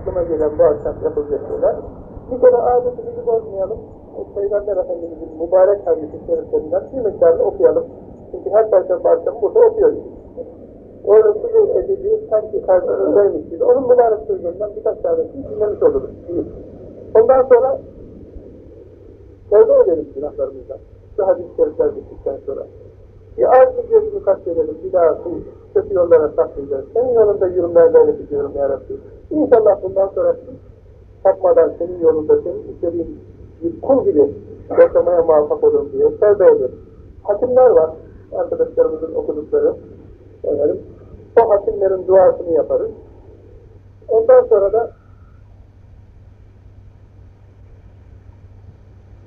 aklıma gelen bu akşam yapılacak şeyler. Bir kere adetimizi bozmayalım. O Peygamber Efendimiz'in mübarek hadisi şeriflerinden bir miktarını okuyalım. Çünkü her perşembe akşamı burada okuyoruz. Orada sulu edildiği sanki karşımızdaymış gibi. Onun mübarek sözlerinden birkaç tanesini dinlemiş oluruz. Ondan sonra tevbe edelim günahlarımızdan. Şu hadis-i şerifler bittikten sonra. Bir bir gözünü kastedelim, bir daha bu kötü yollara sapmayacağız. Senin yolunda yürümeye böyle gidiyorum ya. İnşallah bundan sonra sapmadan senin yolunda, senin istediğin bir kul gibi yaşamaya muvaffak olurum diye tevbe edelim. Hakimler var, arkadaşlarımızın okudukları. Efendim, o hakimlerin duasını yaparız. Ondan sonra da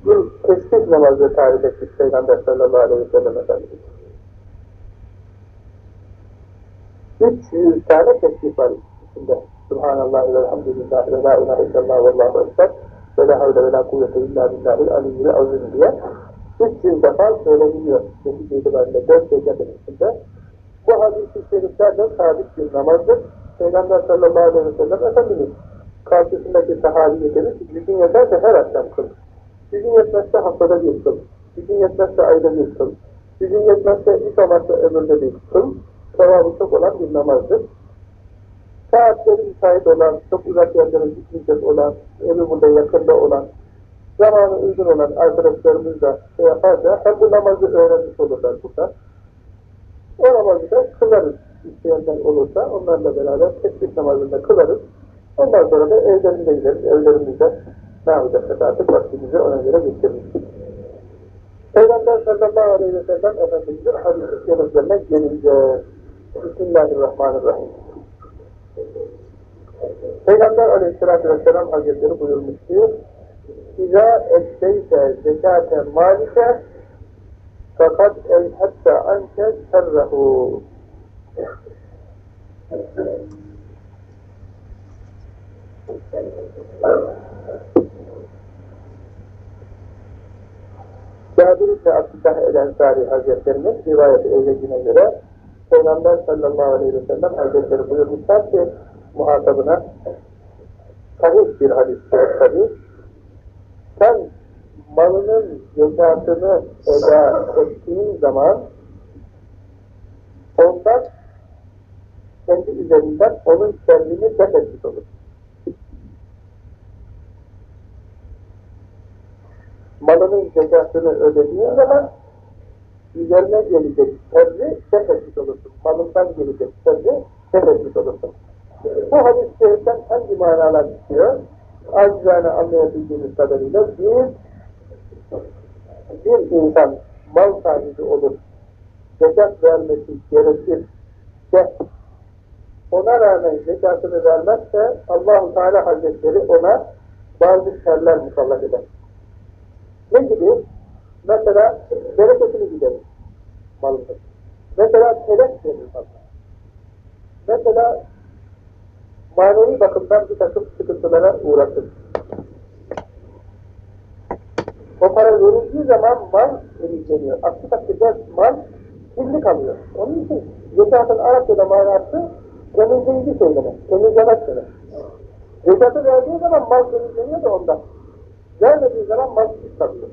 bir tesbih namazı tarif etmiş Peygamber sallallahu aleyhi ve sellem Efendimiz. 300 tane tesbih var içinde. Subhanallah ve elhamdülillah ve la ilahe illallah ve allahu ekber ve la havle ve la kuvvete illa billahil aliyyil azim diye 300 defa söyleniliyor. Netice itibariyle 4 gecenin içinde. Bu hadis-i şeriflerle sabit bir namazdır. Peygamber sallallahu aleyhi ve sellem Efendimiz karşısındaki sahabiye demiş ki gücün yeterse her akşam kıl. Gücün yetmezse haftada bir kıl. Gücün yetmezse ayda bir kıl. Gücün yetmezse hiç olmazsa ömürde bir kıl. Sevabı çok olan bir namazdır. Saatleri müsait olan, çok uzak yerlere gitmeyecek olan, evi burada yakında olan, zamanı uygun olan arkadaşlarımız da şey yaparsa hem bu namazı öğrenmiş olurlar burada. O namazı da kılarız. İsteyenler olursa onlarla beraber tesbih namazında kılarız. Ondan sonra da evlerimize gideriz. Evlerimizde ne yapacaksak artık vaktimizi ona göre geçiririz. Peygamber sallallahu aleyhi ve sellem Efendimiz'in hadis-i şeriflerine gelince Bismillahirrahmanirrahim. Peygamber aleyhissalatü vesselam hazretleri buyurmuş ki İzâ etteyte zekâte mâlike fakat elhette anke serrehu. Cabir ise Abdüllah el-Ensari Hazretlerinin rivayeti eylediğine göre Peygamber sallallahu aleyhi ve sellem Hazretleri buyurmuşlar ki muhatabına sahih bir hadis tabi sen malının zekatını eda ettiğin zaman ondan kendi üzerinden onun kendini def etmiş olur. Malının zekatını ödediğin zaman üzerine gelecek şerri def olursun. Malından gelecek şerri def olursun. Bu hadis-i şeriften hangi manalar çıkıyor? Acizane anlayabildiğimiz kadarıyla bir, bir insan mal sahibi olur, zekat vermesi gerekir de ona rağmen zekatını vermezse Allah-u Teala Hazretleri ona bazı şerler musallat eder. Ne gibi? Mesela bereketini giderir malında. Mesela telef verir malına. Mesela manevi bakımdan bir takım sıkıntılara uğratır. O para verildiği zaman mal temizleniyor. Aksi takdirde mal kirli kalıyor. Onun için zekatın Arapçada manası temizleyici söylemek, temizlemek demek. Zekatı verdiği zaman mal temizleniyor da ondan. Vermediği zaman mal pis kalıyor.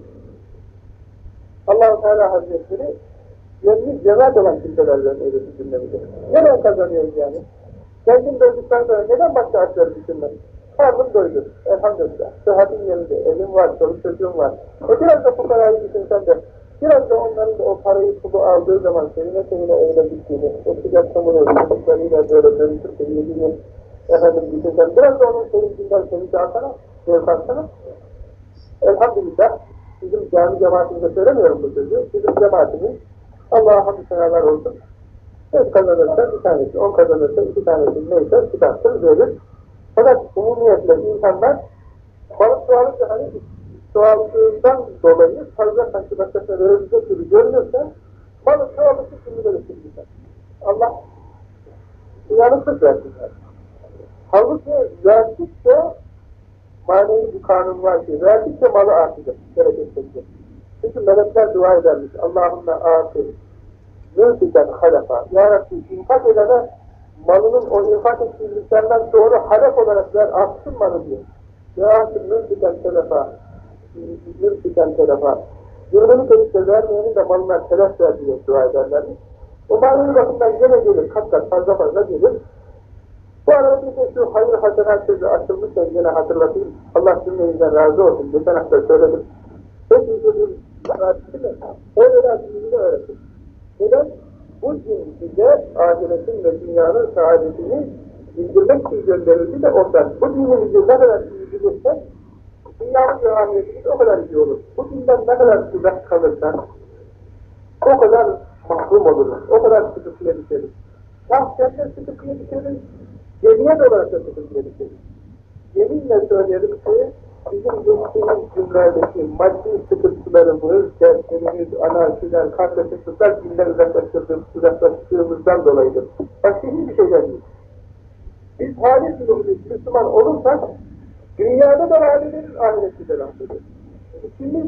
Allah-u Teala Hazretleri yönlü cevat olan kimselerden öylesi cümlemidir. Neden kazanıyoruz yani? Kendim doyduktan sonra neden başka açları düşünmem? Karnım doydu. Elhamdülillah. Sıhhatim yerinde. Evim var, çoluk çocuğum var. E biraz da fukarayı düşünsen de biraz da onların da o parayı pulu aldığı zaman seninle seninle evine gittiğini, o sıcak samunu, çocuklarıyla böyle dönüşüp yediğini efendim düşünsen, biraz da onun sevincinden sevinci alsana, zevk alsana. Elhamdülillah bizim cami cemaatinde söylemiyorum bu sözü. Bizim cemaatimiz Allah'a hamdü senalar olsun. Beş kazanırsa bir tanesi, on kazanırsa iki tanesi neyse çıkartır, verir. Fakat umumiyetle insanlar balık çoğalınca hani çoğaldığından dolayı fazla sanki başkasına verebilecek gibi görünürse balık çoğalırsa şimdi verirsin. Allah uyanıklık versinler. Halbuki verdikçe manevi bir kanun var ki verdikçe malı artacak, bereketlenecek. Çünkü melekler dua edermiş. Allahümme âfir, mülkiken halafa. Ya Rabbi infak edene malının o infak ettiği miktardan doğru halef olarak ver, artsın malı diyor. Ve artık mürtüken telafa, mürtüken telafa. Yılını edip de vermeyenin de malına telef ver diye dua ederlermiş. O manevi bakımdan gene gelir, kat kat fazla fazla gelir. Bu arada bir de şu hayır hasenat sözü açılmışken gene hatırlatayım. Allah cümlemizden razı olsun. Geçen hafta söyledim. Uzun bir rahatsız mi? O öğretimini öğretin. Neden? Bu din bize ahiretin ve dünyanın saadetini bildirmek için gönderildi de ondan. Bu dinimizi ne kadar bilirsek, dünyanın ve ahiretimiz o kadar iyi olur. Bu dinden ne kadar uzak kalırsak, o kadar mahrum oluruz, o kadar sıkıntıya düşeriz. Şahsen de sıkıntıya düşeriz, cemiyet olarak da sıkıntıya düşeriz. Yeminle söyleyelim ki, bizim geçtiğimiz günlerdeki maddi sıkıntılarımız, derslerimiz, anarşiler, kardeşlikler dinden uzaklaştırdığımız, uzaklaştığımızdan dolayıdır. Başka hiçbir şeyden değil. Biz halis bir Müslüman olursak, dünyada da rahat ederiz, ahirette de rahat ederiz.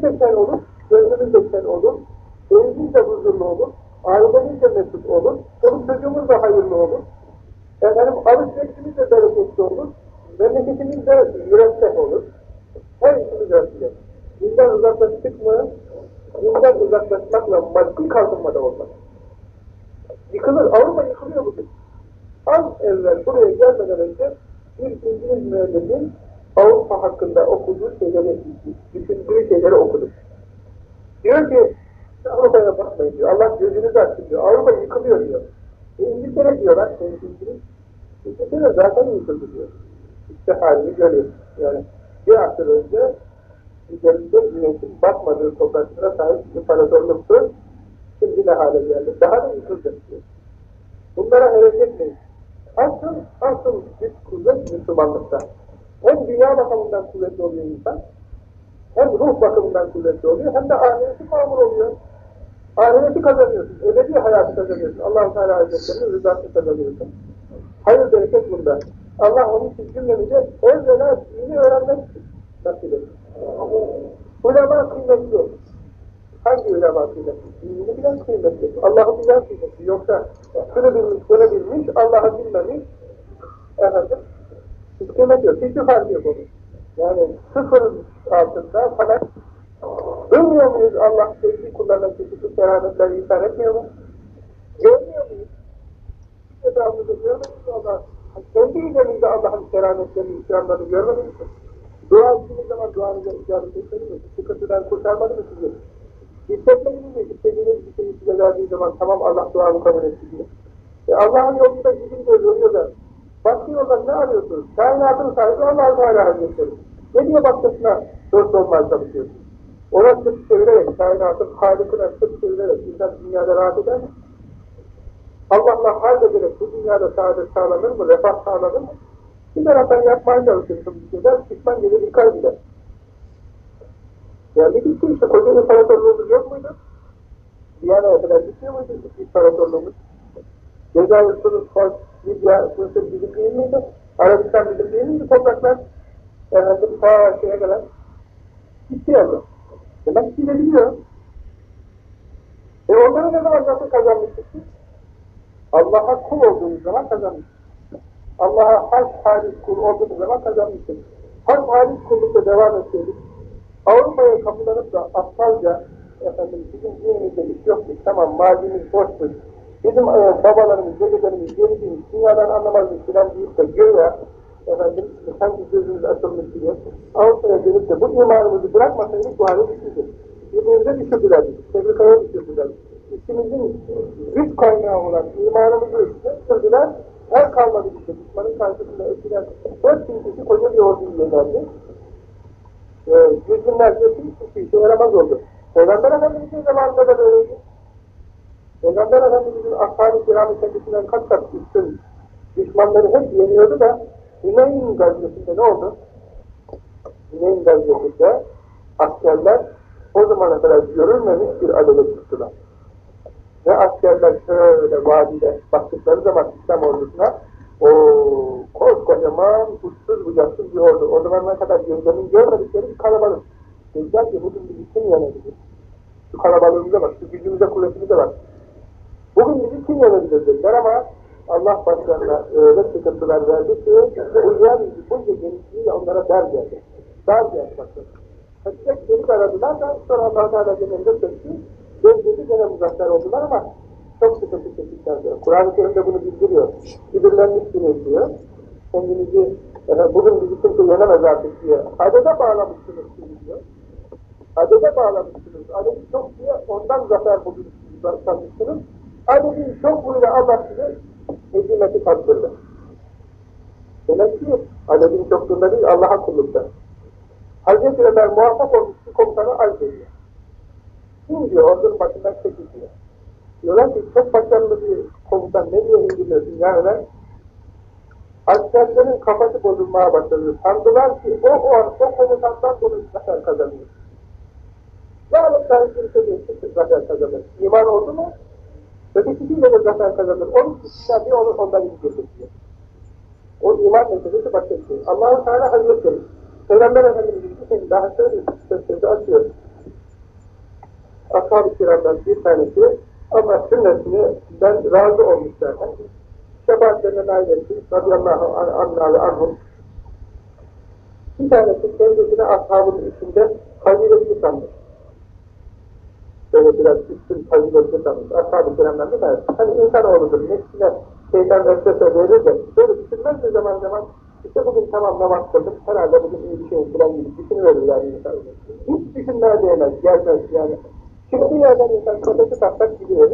De sen olur, gönlümüz de sen olur, evimiz de huzurlu olur, ailemiz de mesut olur, çoluk çocuğumuz da hayırlı olur, efendim alışverişimiz de bereketli olur, memleketimiz de müreffeh olur. Her işimiz örtüyor. Dinden uzaklaştık mı, dinden uzaklaşmakla maddi kalkınmada olmaz. Yıkılır, Avrupa yıkılıyor bugün. Az evvel buraya gelmeden önce bir İngiliz müellimin Avrupa hakkında okuduğu şeyleri, düşündüğü şeyleri okudum. Diyor ki, Avrupa'ya bakmayın diyor, Allah gözünüzü açsın diyor, Avrupa yıkılıyor diyor. E, İngiltere diyorlar, İngiliz. İngiltere zaten yıkıldı diyor. İşte halini görüyor. Yani bir asır önce üzerinde güneşin batmadığı topraklara sahip imparatorluktu. Şimdi ne hale geldi? Daha da yıkılacak diyor. Bunlara hareket etmeyin. Asıl, asıl güç kuvvet Müslümanlıkta. Hem dünya bakımından kuvvetli oluyor insan, hem ruh bakımından kuvvetli oluyor, hem de ahireti mamur oluyor. Ahireti kazanıyorsun, ebedi hayatı kazanıyorsun. Allah-u Teala Hazretleri'nin rızasını kazanıyorsun. Hayır bereket bunda. Allah onun için cümlemize evvela dini öğrenmek nasip etsin. Ulema kıymetli. Hangi ulema kıymetli? Dinini bilen kıymetli. Allah'ı bilen kıymetli. Yoksa şunu bilmiş, bunu bilmiş, Allah'ı bilmemiş. Efendim, hiç kıymet yok. Hiçbir farkı yok onun. Yani sıfırın altında falan Görmüyor muyuz Allah sevdiği kullarına çeşitli kerametler ihsan etmiyor mu? Görmüyor muyuz? Görmedik mi Allah? Kendi üzerimizde Allah'ın kerametlerini, ikramlarını görmediniz mi? Dua ettiğiniz zaman duanıza icabet etmediniz mi? Sıkıntıdan kurtarmadı mı sizi? Hissetmediniz mi? İstediğiniz bir şeyi size verdiği zaman tamam Allah duamı kabul etti diye. E Allah'ın yolunda gidince yoruyor da başka ne arıyorsunuz? Kainatın sahibi Allah-u Teala Hazretleri. Ne diye başkasına dost olmaya çalışıyorsunuz? Ona sırt çevirerek, kainatın halikine sırt çevirerek insan dünyada rahat eder mi? Allah'la hallederek bu dünyada saadet sağlanır mı, refah sağlanır mı? Bir taraftan yapmaya çalışırsın bir şeyler, pişman gelir yıkar gider. Yani bitti işte, koca imparatorluğumuz yok muydu? Viyana'ya kadar gitmiyor muydu imparatorluğumuz? Cezayir, Tunus, Fas, Libya, Mısır bizim değil miydi? Arabistan bizim değil miydi topraklar? Efendim, ta şeye kadar. Gitti yani. Demek ki gidebiliyor. E onları ne zaman nasıl kazanmıştık biz? Allah'a kul olduğumuz zaman kazanmıştık. Allah'a haş halis kul olduğumuz zaman kazanmıştık. Haş halis kullukta devam etseydik, Avrupa'ya kapılanıp da aptalca, efendim bizim dinimizde iş yoktur, tamam mazimiz boştur, bizim e, babalarımız, dedelerimiz, geldiğimiz dünyadan anlamazdık filan deyip de göğe, efendim sanki gözümüz açılmış gibi Avrupa'ya gelip de bu imanımızı bırakmasaydık bu hale düşürdük. Birbirimize düşürdülerdik, tebrikaya düşürdülerdik. İçimizin güç kaynağı olan imanımızı düşürdüler, her kalmadı işte. Düşmanın karşısında eskiden dört bin kişi koca bir ordu üyelerdi. Ee, yüz binlerce hiçbir işe yaramaz oldu. Peygamber Efendimiz'in zamanında da böyleydi. Peygamber Efendimiz'in ashab-ı kiram-ı kendisinden kat kat üstün düşmanları hep yeniyordu da Hümeyn gazvesinde ne oldu? Hümeyn gazvesinde askerler o zamana kadar görülmemiş bir adada çıktılar. Ve askerler şöyle vadide baktıkları zaman İslam ordusuna o koskocaman uçsuz bucaksız bir ordu. O zamana kadar gözlerinin görmedikleri bir kalabalık. Dediler ki bugün bizi kim yenebilir? Şu kalabalığımıza bak, şu gücümüze, kuvvetimize bak. Bugün bizi kim yenebilir dediler ama Allah başlarına öyle sıkıntılar verdi ki bu yer bunca genişliğiyle onlara dar geldi. Dar geldi bakın. Tek delik aradılar da sonra Allah Teala cennet söktü. Gözleri gene muzaffer oldular ama çok sıkıntı çektikler diyor. Kur'an-ı Kerim'de bunu bildiriyor. Kibirlenmişsiniz diyor. Kendinizi, e, bugün bizi kimse yenemez artık diye. Adede bağlamışsınız diyor. Adede bağlamışsınız. Adedi çok diye ondan zafer bugün sanmışsınız. Adedin çokluğuyla Allah size hizmeti tattırdı. Demek ki adedin çokluğunda değil Allah'a kullukta. Hazreti Ömer muvaffak olmuş bir komutanı ediyor. Kim diyor ordunun başından çekiliyor. Diyorlar ki çok başarılı bir komutan ne diye indiriyorsun ya Ömer? Askerlerin kafası bozulmaya başladı. Sandılar ki o, o, o komutandan dolayı zafer kazanıyor. Ne alıp kimse değilsin zafer kazanır. İman oldu mu? Ötekisiyle de zafer kazanır. Onun kişiler bir olur ondan gidecek diyor. O iman meselesi başka bir şey. Teala Hazretleri Peygamber Efendimiz'in bir şey daha söyleyeyim. Sözü açıyor. Ashab-ı bir tanesi ama sünnetini ben razı olmuşlardan şefaatlerine nail etti. Radıyallahu anh'a ve anhum. Bir tanesi kendisine ashabın içinde faziletli sanmış. Böyle biraz üstün faziletli sanmış. Ashab-ı kiramdan bir tanesi. Hani insanoğludur. Nefsine şeytan vesvese verir de böyle düşünmez mi zaman zaman işte bugün tamam namaz kıldım, herhalde bugün iyi bir şey falan gibi düşünüverirler insan. Hiç düşünmeye değmez, gelmez yani. Çıktığı yerden insan kafası taktak gidiyor.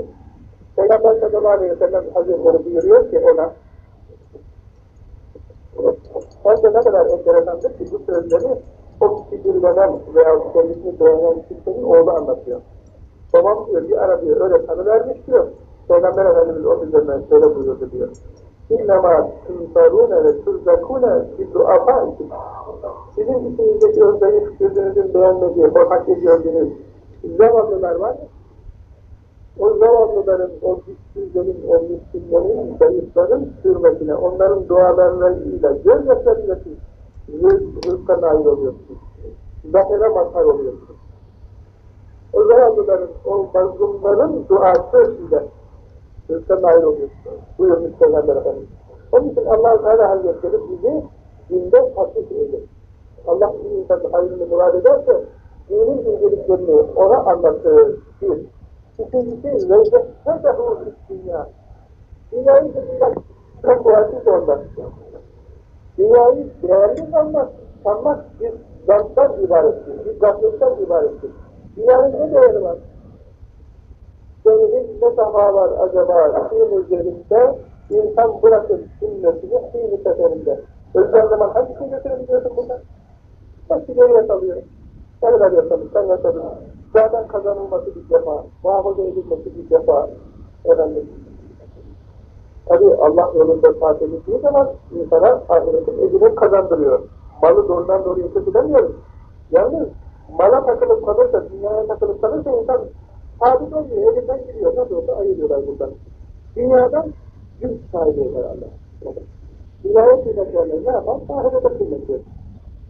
Peygamber sallallahu aleyhi ve sellem hazretleri buyuruyor ki ona Bence ne kadar enteresandır ki bu sözleri o kibirlenen veya kendisini beğenen kimsenin oğlu anlatıyor. Babam diyor bir ara diyor öyle tanıvermiş diyor. Peygamber Efendimiz o üzerinden şöyle buyurdu diyor. İnnemâ tünfarûne ve turzakûne bidduafâ için. Sizin içinizdeki o zayıf, gözünüzün beğenmediği, korkaklı gördüğünüz zavallılar var mı? O zavallıların, o güçsüzlerin, o miskinlerin, zayıfların hürmetine, onların dualarıyla, gözyaşlarıyla siz rızka nail oluyorsunuz. Zafere mazhar oluyorsunuz. O zavallıların, o mazlumların duası ile rızka nail oluyorsunuz. Buyurmuş Peygamber Efendimiz. Onun için Allah-u Teala Hazretleri bizi dinde tatbik eyler. Allah bir insanın hayrını murad ederse, dinin inceliklerini ona anlatır. Bir. İkincisi, lezzettehu dünya. Dünyayı da çok muhassiz olmak. Dünyayı değerli sanmak, sanmak bir zanttan ibarettir, bir gafletten ibarettir. Dünyanın ne değeri var? Gönlün ne saha var acaba suyun üzerinde insan bırakır sünnetini suyun seferinde. Özel zaman hangisini götürebiliyorsun? Bak bir geriye kalıyor. Ne kadar yaşamışsan yaşadın. Zaten kazanılması bir defa, muhafaza edilmesi bir defa. Efendim. Tabi Allah yolunda saat edildiği zaman insana ahiretin ecrini kazandırıyor. Malı doğrudan doğruya kötülemiyoruz. Yalnız mala takılıp kalırsa, dünyaya takılıp kalırsa insan sabit olmuyor, elinden gidiyor. Nasıl olsa ayırıyorlar buradan. Dünyadan güç sahibi eder Allah. Dünyaya kıymet. Ne yapar? Ahirete kıymet verir.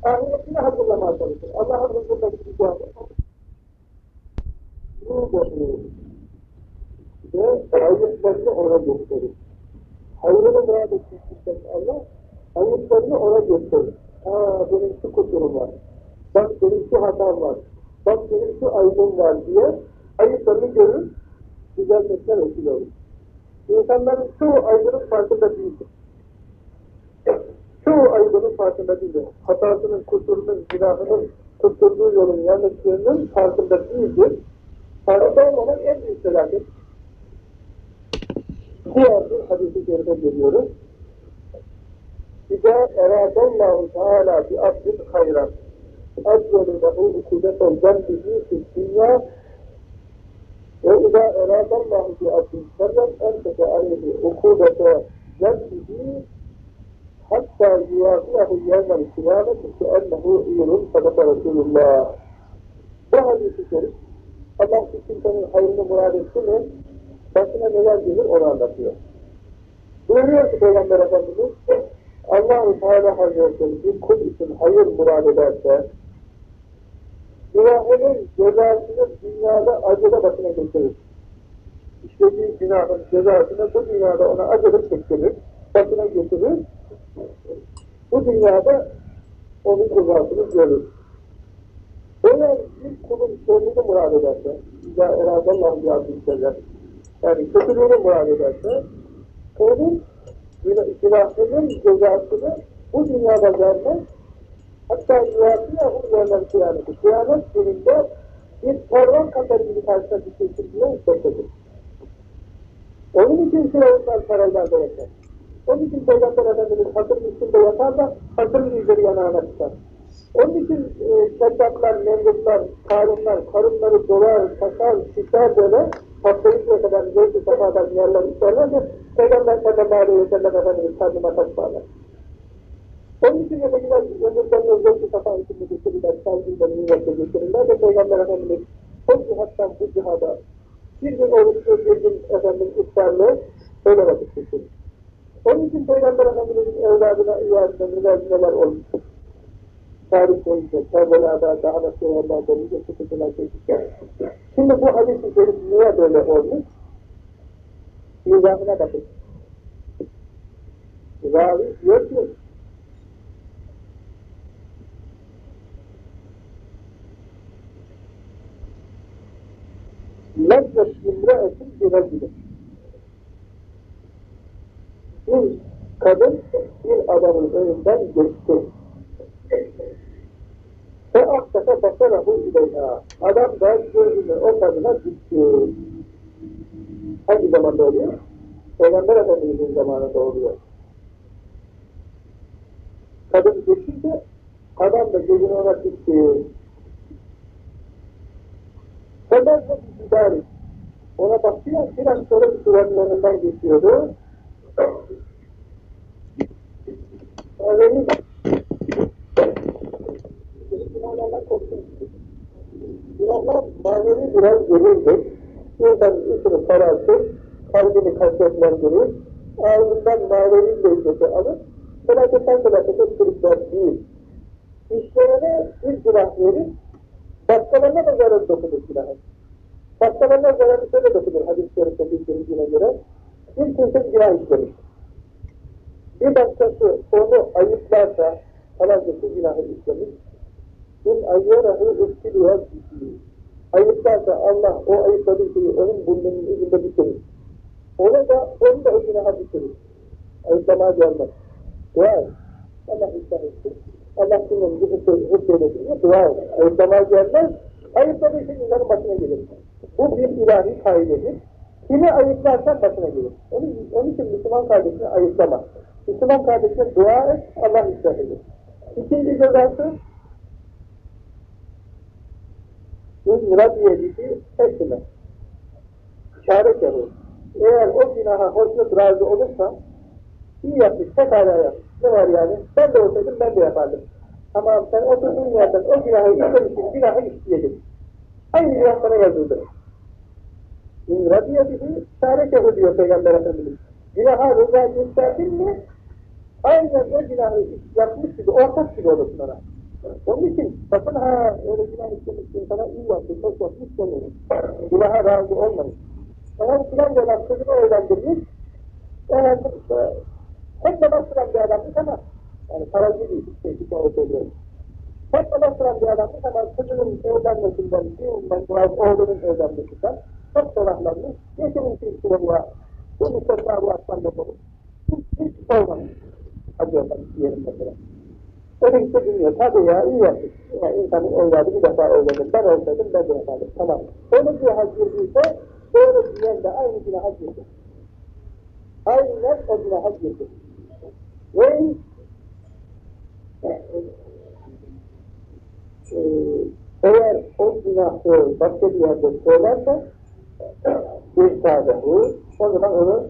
Ahiretini hazırlamaya çalışır. Allah'ın huzurunda bir güzel Bu boşluğu ve ayıplarını ona gösterir. Hayrını murad etmişsen Allah, ayıplarını ona gösterir. Aa benim şu kusurum var. Bak benim şu hatam var. Bak benim şu aybım var diye ayıplarını görür, düzeltmesine vesile olur. İnsanların çoğu aybının farkında değildir. Çoğu aybının farkında değildir. Hatasının, kusurunun, günahının, tutturduğu yolun yanlışlığının farkında değildir. Sağlıkta olmamak en büyük felaket. Diğer bir hadisi geride görüyoruz. İzâ erâdallâhu teâlâ bi abdin hayran. Azzeli lehu ukudeten zembihi fil dünya ve izâ erâdallâhu bi abdin serren erteke aleyhi ukudete zembihi hatta yuvafiyahu yevmel kıyameti ki ennehu iyulun sadaka Resulullah. Bu hadisi şerif Allah bir kimsenin hayrını murad etti mi başına neler gelir onu anlatıyor. Buyuruyor ki Peygamber Efendimiz Allah-u Teala Hazretleri bir kul için hayır murad ederse günahının cezasını dünyada acıda başına getirir. işlediği günahın cezasını bu dünyada ona acılık çektirir, başına getirir. Bu dünyada onun cezasını görür. Eğer bir kulun sonunu murad ederse, İzâ eradallahu yazdığı şeyler, yani kötülüğünü murad ederse, onun günahının cezasını bu dünyada vermez, hatta yuvatiyahum yerler kıyameti. Kıyamet gününde bir terör kadar gibi karşısına bir çekildiğine istektedir. Onun için firavunlar saraylarda yaşar. Onun için Peygamber Efendimiz hasırın üstünde yatar da hasırın üzeri yanağına çıkar. Onun için e, Seddaklar, Memluklar, Karunlar, karınları dolar, takar, şişer böyle patlayıncaya kadar zevk-i sefadan yerler isterler de Peygamber sallallahu aleyhi ve sellem Efendimiz karnına taşlarlar. Onun için ötekiler ömürlerine zevk-i sefa içinde getirirler, savcıyla niyetle getirirler de Peygamber Efendimiz o cihattan bu cihada bir gün oruçlu, bir gün efendim iftarlı öyle vakit geçirir. Onun için Peygamber Efendimiz'in evladına, iyadına, mülazimeler olmuş. Tarih boyunca, Kerbela'da, daha da şehirlerde, nice sıkıntılar çekmişler. Şimdi bu hadis-i şerif niye böyle olmuş? İzahına bakın. Ravi ki, lezzet imre'etin bir racülün. Bir kadın bir adamın önünden geçti. Ve aksafa basarahu ileyha. Adam da gözünü o kadına dikti. Hangi zamanda oluyor? Peygamber Efendimiz'in zamanında oluyor. Kadın geçince adam da gözünü ona dikti. Fakat bu idari. Ona baktı biraz sonra duvarlarından geçiyordu. Öyle Günahlarla korktum. Günahlar manevi biraz ölürdür. Kararsın, kalbini kasvetlendirir, ağzından manevi lezzeti alır, felaketten felakete sürükler değil. İşlerine bir günah verir, başkalarına da zarar dokunur günahı. Başkalarına zararı şöyle dokunur hadis-i şerifte bildirildiğine göre, bir kimse günah işlemiş. Bir başkası onu ayıplarsa, falancası günahı işlemiş, in ayyarahu üstülüyor ayıplarsa Allah o ayıpladığı şeyi onun burnunun ucunda bitirir. Onu da, onu da o bitirir. Ayıplamaya gelmez. Dua. Allah ıslah etsin. Allah bunun hırseylesin diye dua et. Ayıplamaya gelmez. Ayıpladığı şey insanın başına gelir. Bu bir ilahi kaidedir. Kimi ayıplarsan başına gelir. Onun, onun için Müslüman kardeşini ayıplama. Müslüman kardeşine dua et, Allah ıslah eder. İkinci cezası, radiyediği etme. İşaret yapıyor. Eğer o günaha hoşnut razı olursa, iyi yapmış, pekala yapmış. Ne var yani? Ben de olsaydım ben de yapardım. Ama sen oturduğun yerden o günahı işlemişsin, günahı işleyeceksin. Aynı günah sana yazıldı. İn radiyediği işaret yapıyor diyor Peygamber Efendimiz. Günaha rıza gösterdin mi, aynen o günahı yapmış gibi, ortak gibi olursun ona. Onun için sakın ha öyle günah işlemişsin sana iyi yaptın, hoş yapmış demeyin. Günaha razı olmayın. Eğer filan olan kızını evlendirmiş, efendim işte, hep namaz kılan bir adammış ama, yani paracı değil, işte hikaye söylüyorum. Hep namaz kılan bir adammış ama kızının evlenmesinden, düğünden, oğlunun evlenmesinden çok sorahlanmış, ki sıvıya, bu müstesna bu aslan da olur. Hiç, hiç olmamış. Hacı Efendi diyelim mesela. Öyle işte bilmiyor. Tabii ya iyi yapmış. Yani insanın evladı bir defa evlenir. Ben olsaydım ben de yapardım. Tamam. Öyle bir hak girdiyse doğru diyen de aynı günaha girdi. Aynen o günaha girdi. Ve e, eğer o günahı başka bir yerde söylerse bir sadehu o zaman onu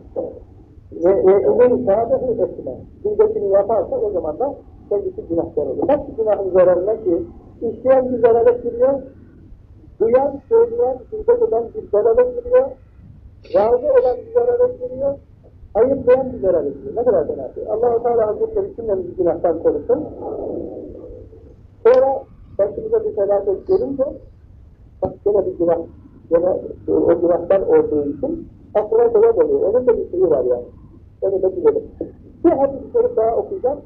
ve ve sadehu etme. Gıybetini yaparsa o zaman da kendisi günahkar olur. Nasıl günahın zararına ki işleyen bir zarara giriyor, duyan, söyleyen, gıybet eden bir zarara giriyor, razı olan bir zarara giriyor, ayıplayan bir zarara giriyor. Ne kadar fena şey. Allah-u Teala Hazretleri cümlemizi günahtan korusun. Sonra başımıza bir felaket gelince, bak gene bir günah, gene o günahlar olduğu için aklına sebep oluyor. Onun da bir şeyi var yani. Onu da bilelim. Bir hadis-i daha okuyacağım.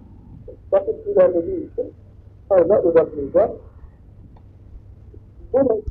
Vakit ilerlediği için fazla uzatmayacağım. Bu